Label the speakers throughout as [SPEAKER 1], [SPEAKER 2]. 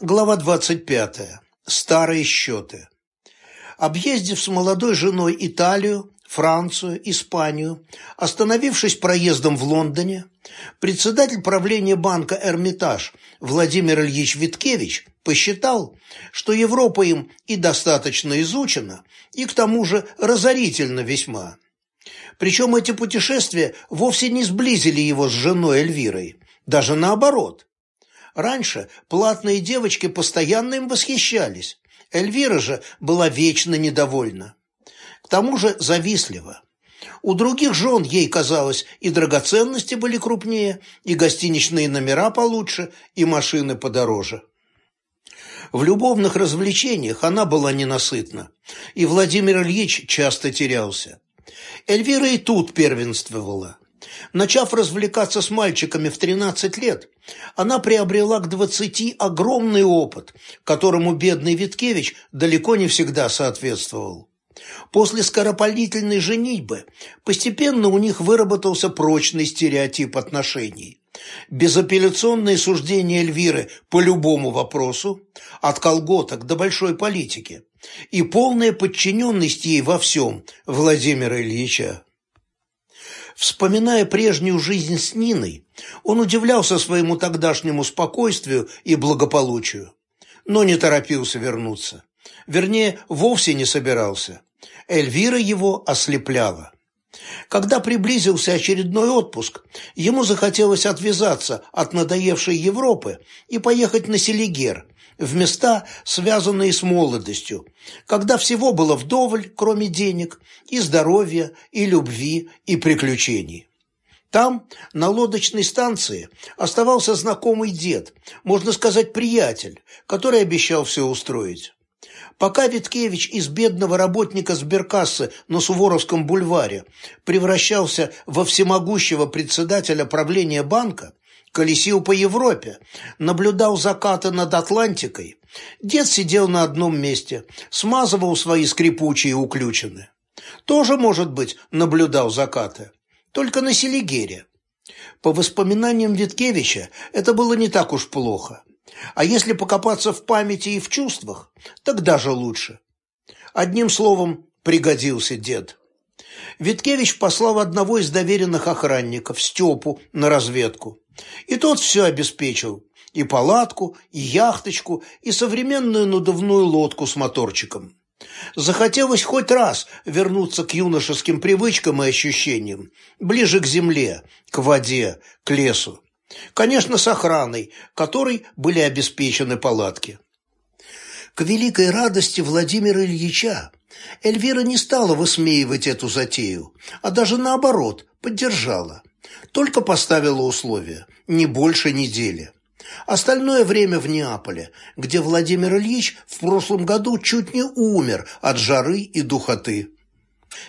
[SPEAKER 1] Глава 25. Старые счеты. Объездив с молодой женой Италию, Францию, Испанию, остановившись проездом в Лондоне, председатель правления банка «Эрмитаж» Владимир Ильич Виткевич посчитал, что Европа им и достаточно изучена, и к тому же разорительно весьма. Причем эти путешествия вовсе не сблизили его с женой Эльвирой, даже наоборот. Раньше платные девочки постоянно им восхищались. Эльвира же была вечно недовольна. К тому же завистлива. У других жен ей казалось, и драгоценности были крупнее, и гостиничные номера получше, и машины подороже. В любовных развлечениях она была ненасытна, и Владимир Ильич часто терялся. Эльвира и тут первенствовала. Начав развлекаться с мальчиками в 13 лет, она приобрела к 20 огромный опыт, которому бедный Виткевич далеко не всегда соответствовал. После скоропалительной женитьбы постепенно у них выработался прочный стереотип отношений. Безапелляционное суждение Эльвиры по любому вопросу, от колготок до большой политики, и полная подчиненность ей во всем Владимира Ильича. Вспоминая прежнюю жизнь с Ниной, он удивлялся своему тогдашнему спокойствию и благополучию, но не торопился вернуться. Вернее, вовсе не собирался. Эльвира его ослепляла. Когда приблизился очередной отпуск, ему захотелось отвязаться от надоевшей Европы и поехать на Селигер, в места, связанные с молодостью, когда всего было вдоволь, кроме денег, и здоровья, и любви, и приключений. Там, на лодочной станции, оставался знакомый дед, можно сказать, приятель, который обещал все устроить. Пока Виткевич из бедного работника сберкассы на Суворовском бульваре превращался во всемогущего председателя правления банка, колесил по Европе, наблюдал закаты над Атлантикой, дед сидел на одном месте, смазывал свои скрипучие уключины. Тоже, может быть, наблюдал закаты, только на Селигере. По воспоминаниям Виткевича, это было не так уж плохо. А если покопаться в памяти и в чувствах, так даже лучше. Одним словом, пригодился дед. Виткевич послал одного из доверенных охранников, Степу, на разведку. И тот все обеспечил. И палатку, и яхточку, и современную надувную лодку с моторчиком. Захотелось хоть раз вернуться к юношеским привычкам и ощущениям, ближе к земле, к воде, к лесу. Конечно, с охраной, которой были обеспечены палатки. К великой радости Владимира Ильича Эльвира не стала высмеивать эту затею, а даже наоборот, поддержала. Только поставила условия – не больше недели. Остальное время в Неаполе, где Владимир Ильич в прошлом году чуть не умер от жары и духоты.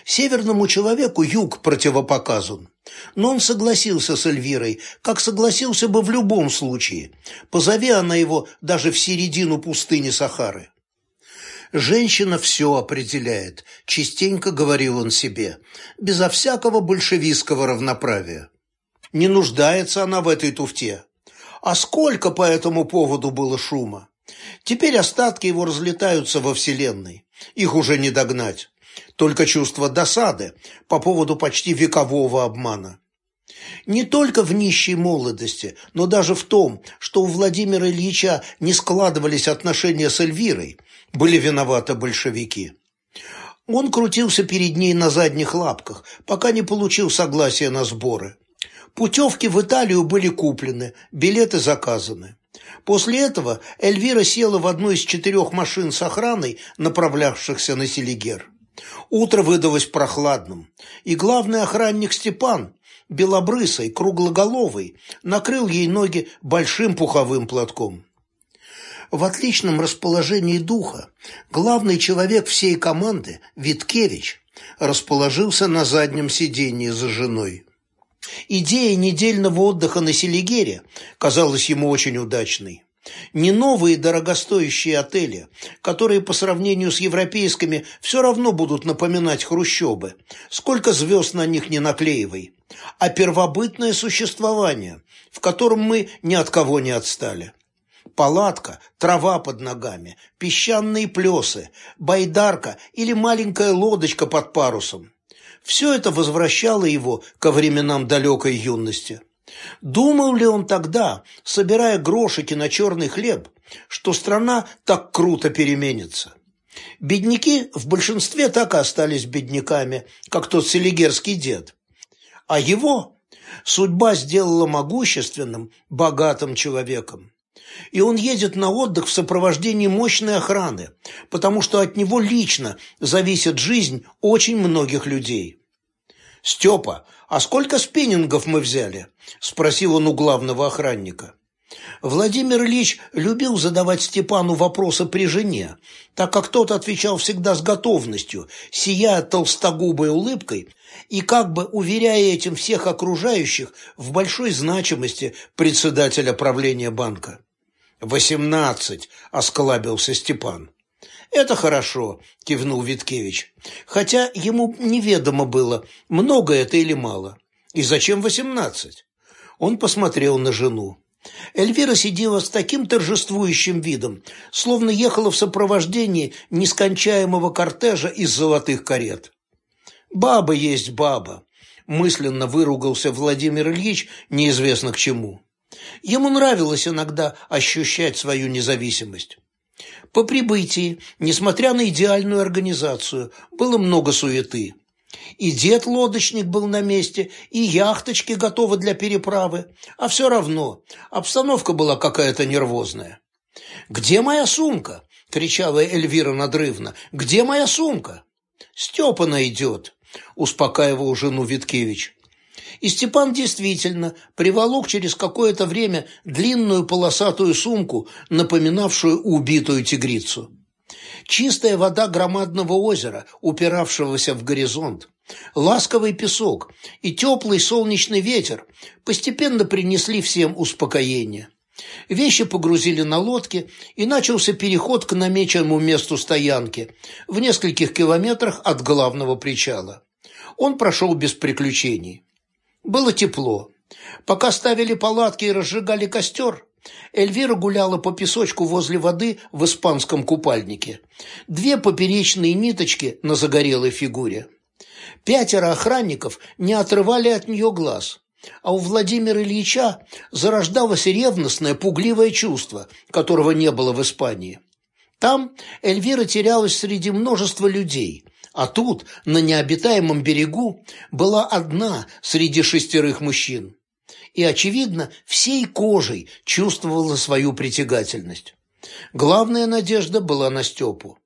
[SPEAKER 1] Северному человеку юг противопоказан. Но он согласился с Эльвирой, как согласился бы в любом случае, позови она его даже в середину пустыни Сахары. «Женщина все определяет», – частенько говорил он себе, безо всякого большевистского равноправия. Не нуждается она в этой туфте. А сколько по этому поводу было шума? Теперь остатки его разлетаются во Вселенной. Их уже не догнать. Только чувство досады по поводу почти векового обмана. Не только в нищей молодости, но даже в том, что у Владимира Ильича не складывались отношения с Эльвирой, были виноваты большевики. Он крутился перед ней на задних лапках, пока не получил согласия на сборы. Путевки в Италию были куплены, билеты заказаны. После этого Эльвира села в одну из четырех машин с охраной, направлявшихся на Селигер. Утро выдалось прохладным, и главный охранник Степан, белобрысый, круглоголовый, накрыл ей ноги большим пуховым платком. В отличном расположении духа главный человек всей команды, Виткевич, расположился на заднем сиденье за женой. Идея недельного отдыха на Селигере казалась ему очень удачной. Не новые дорогостоящие отели, которые по сравнению с европейскими все равно будут напоминать хрущобы, сколько звезд на них не наклеивай, а первобытное существование, в котором мы ни от кого не отстали. палатка, трава под ногами, песчаные плесы, байдарка или маленькая лодочка под парусом. Все это возвращало его ко временам далекой юности. Думал ли он тогда, собирая грошики на черный хлеб, что страна так круто переменится? Бедняки в большинстве так и остались бедняками, как тот селигерский дед. А его судьба сделала могущественным, богатым человеком. И он едет на отдых в сопровождении мощной охраны, потому что от него лично зависит жизнь очень многих людей. «Степа, а сколько спиннингов мы взяли?» – спросил он у главного охранника. Владимир Ильич любил задавать Степану вопросы при жене, так как тот отвечал всегда с готовностью, сияя толстогубой улыбкой и как бы уверяя этим всех окружающих в большой значимости председателя правления банка. «Восемнадцать!» – осклабился Степан. «Это хорошо», – кивнул Виткевич, хотя ему неведомо было, много это или мало. «И зачем восемнадцать?» Он посмотрел на жену. Эльвира сидела с таким торжествующим видом, словно ехала в сопровождении нескончаемого кортежа из золотых карет. «Баба есть баба», – мысленно выругался Владимир Ильич неизвестно к чему. Ему нравилось иногда ощущать свою независимость. По прибытии, несмотря на идеальную организацию, было много суеты. И дед-лодочник был на месте, и яхточки готовы для переправы, а все равно обстановка была какая-то нервозная. «Где моя сумка?» – кричала Эльвира надрывно. «Где моя сумка?» «Степа найдет», – успокаивал жену Виткевич. И Степан действительно приволок через какое-то время длинную полосатую сумку, напоминавшую убитую тигрицу. Чистая вода громадного озера, упиравшегося в горизонт, ласковый песок и теплый солнечный ветер постепенно принесли всем успокоение. Вещи погрузили на лодки, и начался переход к намеченному месту стоянки в нескольких километрах от главного причала. Он прошел без приключений. Было тепло. Пока ставили палатки и разжигали костер, Эльвира гуляла по песочку возле воды в испанском купальнике. Две поперечные ниточки на загорелой фигуре. Пятеро охранников не отрывали от нее глаз, а у Владимира Ильича зарождалось ревностное, пугливое чувство, которого не было в Испании. Там Эльвира терялась среди множества людей, а тут, на необитаемом берегу, была одна среди шестерых мужчин и, очевидно, всей кожей чувствовала свою притягательность. Главная надежда была на Степу.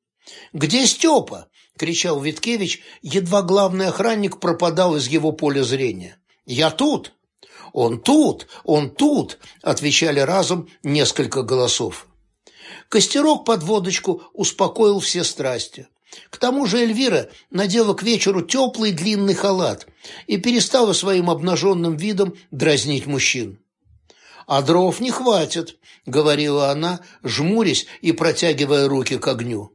[SPEAKER 1] «Где Степа?» – кричал Виткевич, едва главный охранник пропадал из его поля зрения. «Я тут!» «Он тут! Он тут!» – отвечали разом несколько голосов. Костерок под водочку успокоил все страсти. К тому же Эльвира надела к вечеру теплый длинный халат и перестала своим обнаженным видом дразнить мужчин. «А дров не хватит», — говорила она, жмурясь и протягивая руки к огню.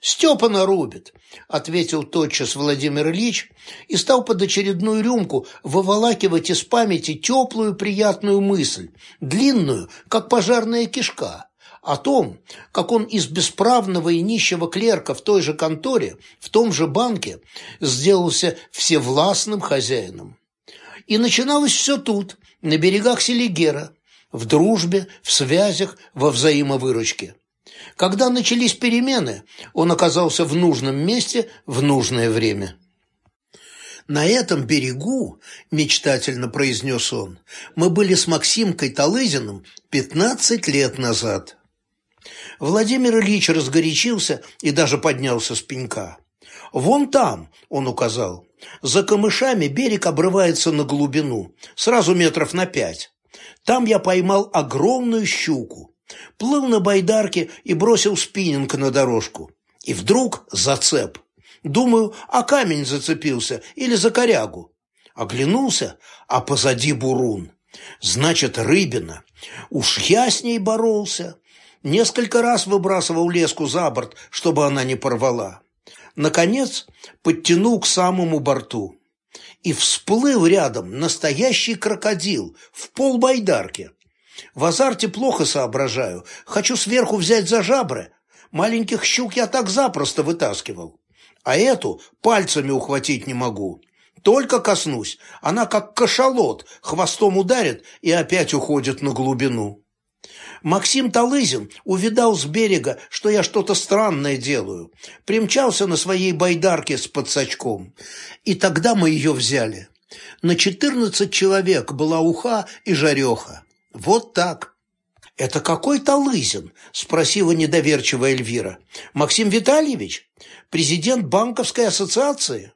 [SPEAKER 1] «Степа нарубит», — ответил тотчас Владимир Ильич и стал под очередную рюмку выволакивать из памяти теплую приятную мысль, длинную, как пожарная кишка о том, как он из бесправного и нищего клерка в той же конторе, в том же банке, сделался всевластным хозяином. И начиналось все тут, на берегах Селигера, в дружбе, в связях, во взаимовыручке. Когда начались перемены, он оказался в нужном месте в нужное время. «На этом берегу, — мечтательно произнес он, — мы были с Максимкой Талызиным пятнадцать лет назад». Владимир Ильич разгорячился и даже поднялся с пенька. «Вон там», — он указал, — «за камышами берег обрывается на глубину, сразу метров на пять. Там я поймал огромную щуку, плыл на байдарке и бросил спиннинг на дорожку. И вдруг зацеп. Думаю, а камень зацепился или за корягу. Оглянулся, а позади бурун. Значит, рыбина. Уж я с ней боролся. Несколько раз выбрасывал леску за борт, чтобы она не порвала. Наконец, подтянул к самому борту. И всплыл рядом настоящий крокодил в полбайдарке. В азарте плохо соображаю. Хочу сверху взять за жабры. Маленьких щук я так запросто вытаскивал. А эту пальцами ухватить не могу. Только коснусь, она как кашалот, хвостом ударит и опять уходит на глубину. Максим Талызин увидал с берега, что я что-то странное делаю. Примчался на своей байдарке с подсачком. И тогда мы ее взяли. На четырнадцать человек была уха и жареха. Вот так. «Это какой Талызин?» – спросила недоверчивая Эльвира. «Максим Витальевич? Президент банковской ассоциации?»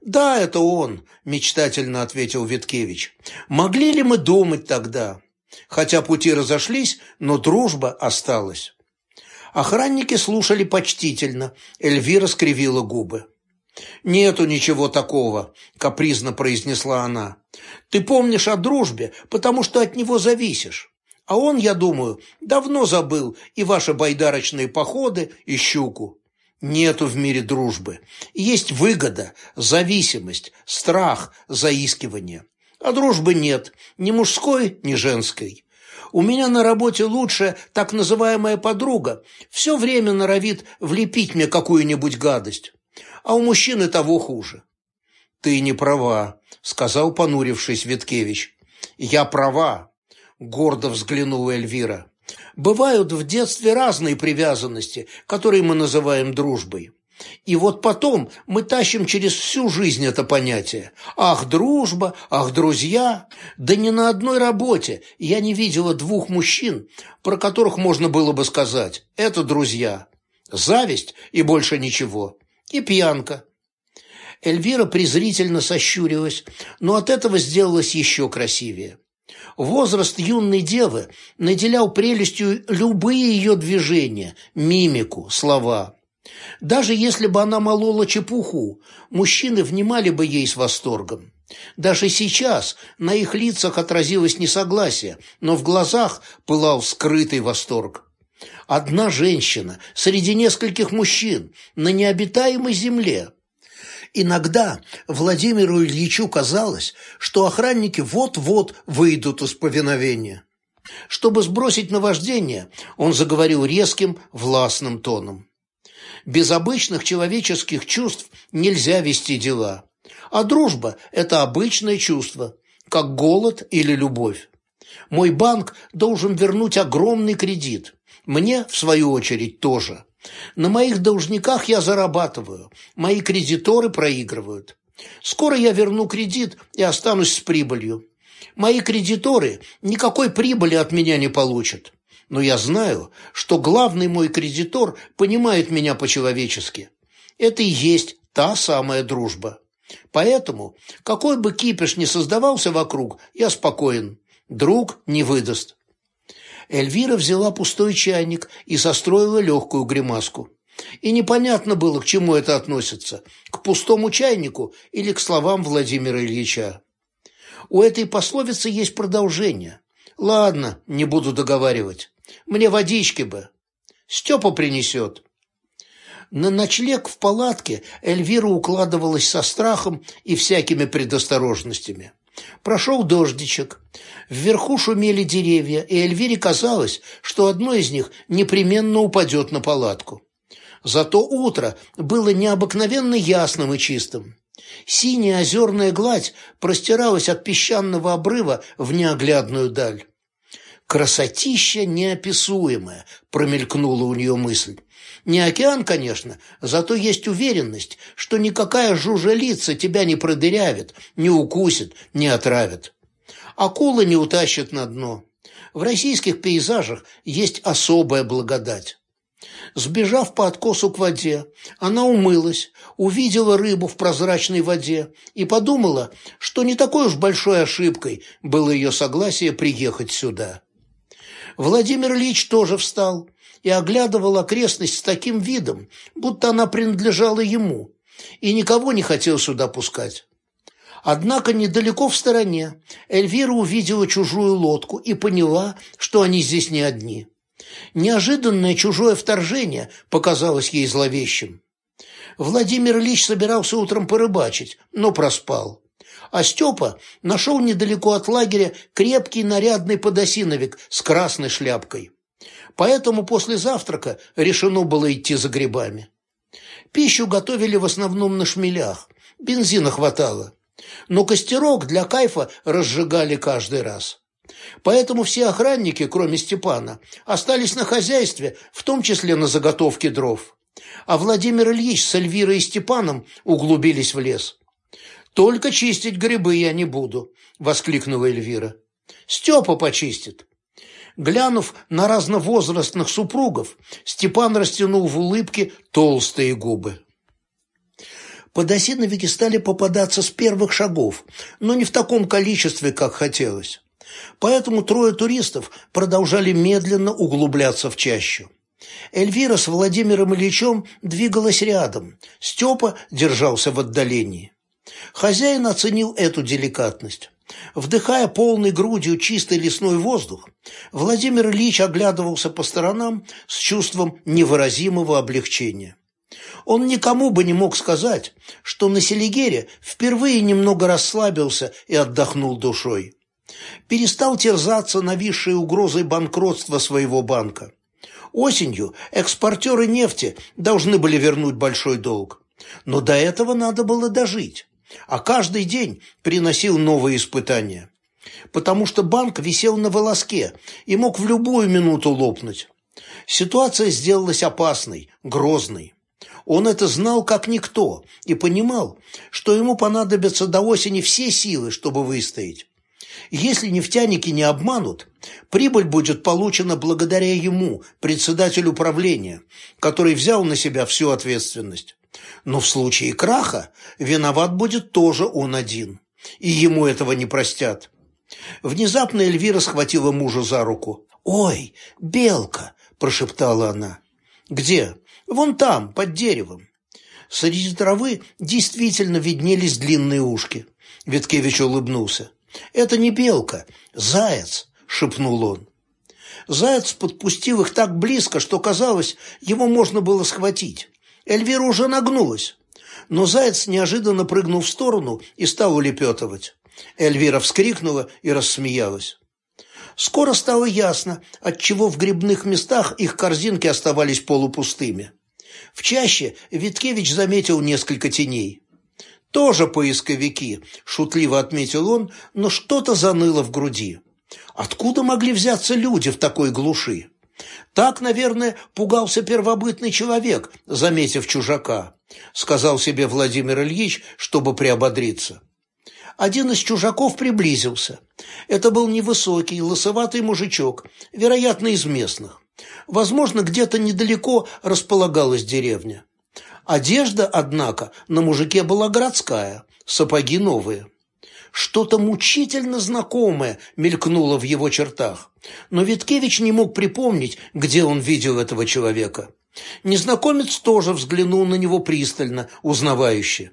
[SPEAKER 1] «Да, это он», – мечтательно ответил Виткевич. «Могли ли мы думать тогда? Хотя пути разошлись, но дружба осталась». Охранники слушали почтительно. Эльвира скривила губы. «Нету ничего такого», – капризно произнесла она. «Ты помнишь о дружбе, потому что от него зависишь. А он, я думаю, давно забыл и ваши байдарочные походы, и щуку. Нету в мире дружбы. Есть выгода, зависимость, страх, заискивание. А дружбы нет, ни мужской, ни женской. У меня на работе лучшая так называемая подруга. Все время норовит влепить мне какую-нибудь гадость. А у мужчины того хуже. «Ты не права», — сказал, понурившись Виткевич. «Я права», — гордо взглянула Эльвира. Бывают в детстве разные привязанности, которые мы называем дружбой. И вот потом мы тащим через всю жизнь это понятие. Ах, дружба, ах, друзья. Да ни на одной работе я не видела двух мужчин, про которых можно было бы сказать «это друзья». Зависть и больше ничего. И пьянка. Эльвира презрительно сощурилась, но от этого сделалась еще красивее. Возраст юной девы наделял прелестью любые ее движения, мимику, слова. Даже если бы она молола чепуху, мужчины внимали бы ей с восторгом. Даже сейчас на их лицах отразилось несогласие, но в глазах пылал скрытый восторг. Одна женщина среди нескольких мужчин на необитаемой земле – Иногда Владимиру Ильичу казалось, что охранники вот-вот выйдут из повиновения. Чтобы сбросить наваждение, он заговорил резким, властным тоном. Без обычных человеческих чувств нельзя вести дела. А дружба – это обычное чувство, как голод или любовь. Мой банк должен вернуть огромный кредит. Мне, в свою очередь, тоже. На моих должниках я зарабатываю, мои кредиторы проигрывают. Скоро я верну кредит и останусь с прибылью. Мои кредиторы никакой прибыли от меня не получат. Но я знаю, что главный мой кредитор понимает меня по-человечески. Это и есть та самая дружба. Поэтому, какой бы кипиш ни создавался вокруг, я спокоен. Друг не выдаст. Эльвира взяла пустой чайник и состроила легкую гримаску. И непонятно было, к чему это относится – к пустому чайнику или к словам Владимира Ильича. У этой пословицы есть продолжение. Ладно, не буду договаривать. Мне водички бы. Степа принесет. На ночлег в палатке Эльвира укладывалась со страхом и всякими предосторожностями. Прошел дождичек. Вверху шумели деревья, и Эльвире казалось, что одно из них непременно упадет на палатку. Зато утро было необыкновенно ясным и чистым. Синяя озерная гладь простиралась от песчаного обрыва в неоглядную даль. «Красотища неописуемая», — промелькнула у нее мысль. Не океан, конечно, зато есть уверенность, что никакая жужелица тебя не продырявит, не укусит, не отравит. Акулы не утащат на дно. В российских пейзажах есть особая благодать. Сбежав по откосу к воде, она умылась, увидела рыбу в прозрачной воде и подумала, что не такой уж большой ошибкой было ее согласие приехать сюда. Владимир Ильич тоже встал, и оглядывал окрестность с таким видом, будто она принадлежала ему, и никого не хотел сюда пускать. Однако недалеко в стороне Эльвира увидела чужую лодку и поняла, что они здесь не одни. Неожиданное чужое вторжение показалось ей зловещим. Владимир Ильич собирался утром порыбачить, но проспал. А Степа нашел недалеко от лагеря крепкий нарядный подосиновик с красной шляпкой. Поэтому после завтрака решено было идти за грибами. Пищу готовили в основном на шмелях, бензина хватало, но костерок для кайфа разжигали каждый раз. Поэтому все охранники, кроме Степана, остались на хозяйстве, в том числе на заготовке дров. А Владимир Ильич с Эльвирой и Степаном углубились в лес. «Только чистить грибы я не буду», — воскликнула Эльвира. «Степа почистит». Глянув на разновозрастных супругов, Степан растянул в улыбке толстые губы. Подосиновики стали попадаться с первых шагов, но не в таком количестве, как хотелось. Поэтому трое туристов продолжали медленно углубляться в чащу. Эльвира с Владимиром Ильичем двигалась рядом, Степа держался в отдалении. Хозяин оценил эту деликатность. Вдыхая полной грудью чистый лесной воздух, Владимир Ильич оглядывался по сторонам с чувством невыразимого облегчения. Он никому бы не мог сказать, что на Селигере впервые немного расслабился и отдохнул душой. Перестал терзаться нависшей угрозой банкротства своего банка. Осенью экспортеры нефти должны были вернуть большой долг. Но до этого надо было дожить а каждый день приносил новые испытания. Потому что банк висел на волоске и мог в любую минуту лопнуть. Ситуация сделалась опасной, грозной. Он это знал как никто и понимал, что ему понадобятся до осени все силы, чтобы выстоять. Если нефтяники не обманут, прибыль будет получена благодаря ему, председателю правления, который взял на себя всю ответственность. Но в случае краха виноват будет тоже он один, и ему этого не простят. Внезапно Эльвира схватила мужа за руку. «Ой, белка!» – прошептала она. «Где?» «Вон там, под деревом». Среди травы действительно виднелись длинные ушки. Виткевич улыбнулся. «Это не белка, заяц!» – шепнул он. Заяц подпустил их так близко, что казалось, его можно было схватить. Эльвира уже нагнулась, но заяц неожиданно прыгнул в сторону и стал улепетывать. Эльвира вскрикнула и рассмеялась. Скоро стало ясно, отчего в грибных местах их корзинки оставались полупустыми. В чаще Виткевич заметил несколько теней. «Тоже поисковики», – шутливо отметил он, но что-то заныло в груди. «Откуда могли взяться люди в такой глуши?» Так, наверное, пугался первобытный человек, заметив чужака, сказал себе Владимир Ильич, чтобы приободриться. Один из чужаков приблизился. Это был невысокий, лысоватый мужичок, вероятно, из местных. Возможно, где-то недалеко располагалась деревня. Одежда, однако, на мужике была городская, сапоги новые. Что-то мучительно знакомое мелькнуло в его чертах, но Виткевич не мог припомнить, где он видел этого человека. Незнакомец тоже взглянул на него пристально, узнавающе.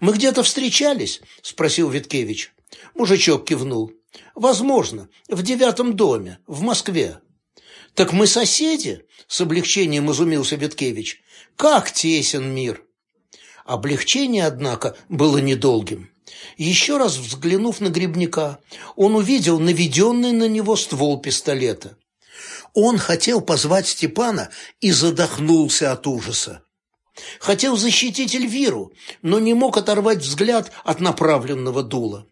[SPEAKER 1] «Мы где-то встречались?» – спросил Виткевич. Мужичок кивнул. «Возможно, в девятом доме, в Москве». «Так мы соседи?» – с облегчением изумился Виткевич. «Как тесен мир!» Облегчение, однако, было недолгим. Еще раз взглянув на грибника, он увидел наведенный на него ствол пистолета. Он хотел позвать Степана и задохнулся от ужаса. Хотел защитить Эльвиру, но не мог оторвать взгляд от направленного дула.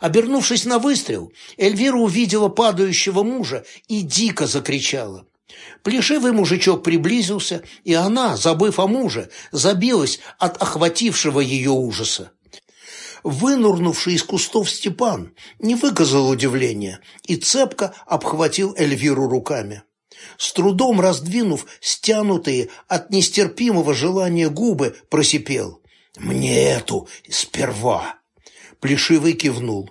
[SPEAKER 1] Обернувшись на выстрел, Эльвира увидела падающего мужа и дико закричала. Плешивый мужичок приблизился, и она, забыв о муже, забилась от охватившего ее ужаса вынурнувший из кустов Степан, не выказал удивления и цепко обхватил Эльвиру руками. С трудом раздвинув стянутые от нестерпимого желания губы, просипел. «Мне эту сперва!» Плешивый кивнул.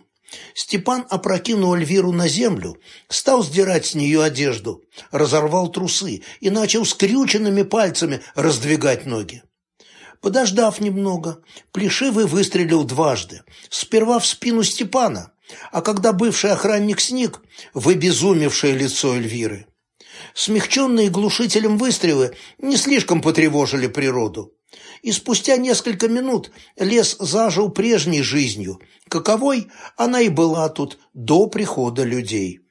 [SPEAKER 1] Степан опрокинул Эльвиру на землю, стал сдирать с нее одежду, разорвал трусы и начал скрюченными пальцами раздвигать ноги. Подождав немного, Плешивый выстрелил дважды. Сперва в спину Степана, а когда бывший охранник сник, в обезумевшее лицо Эльвиры. Смягченные глушителем выстрелы не слишком потревожили природу. И спустя несколько минут лес зажил прежней жизнью, каковой она и была тут до прихода людей.